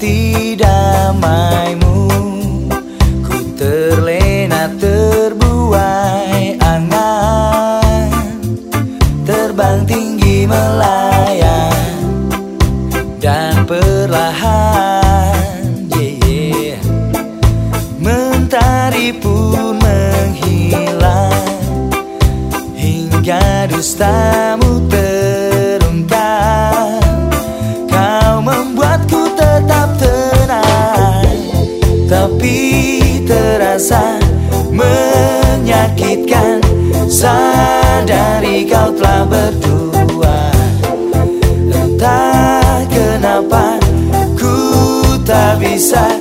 nikmati damaimu Ku terlena terbuai angan Terbang tinggi melayang Dan perlahan yeah, yeah. Mentari pun menghilang Hingga dustamu Sadari kau telah berdua. Entah kenapa ku tak bisa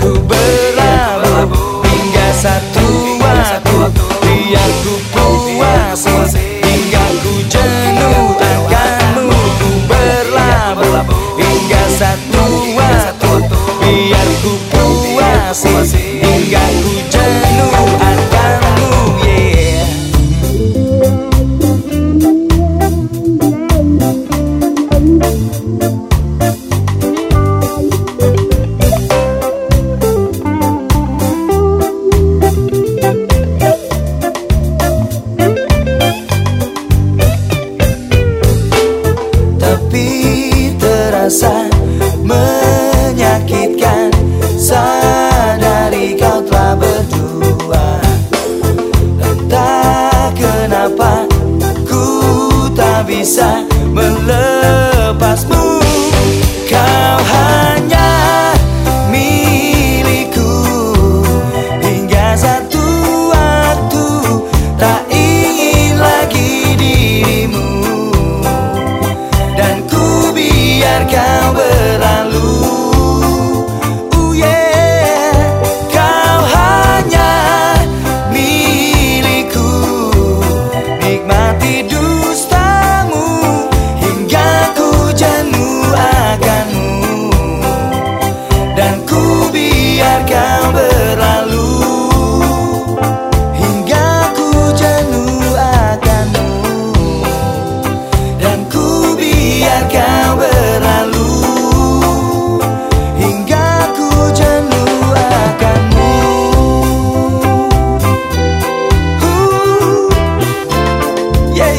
ku berlabuh Hingga satu waktu. Biar ku puas Hingga ku jenuh akanmu Ku berlabuh Hingga satu waktu. Biar ku puas Hingga ku 散。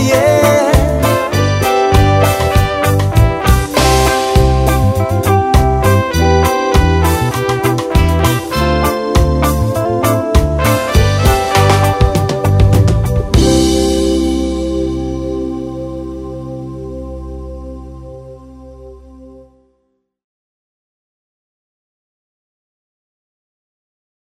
yeah.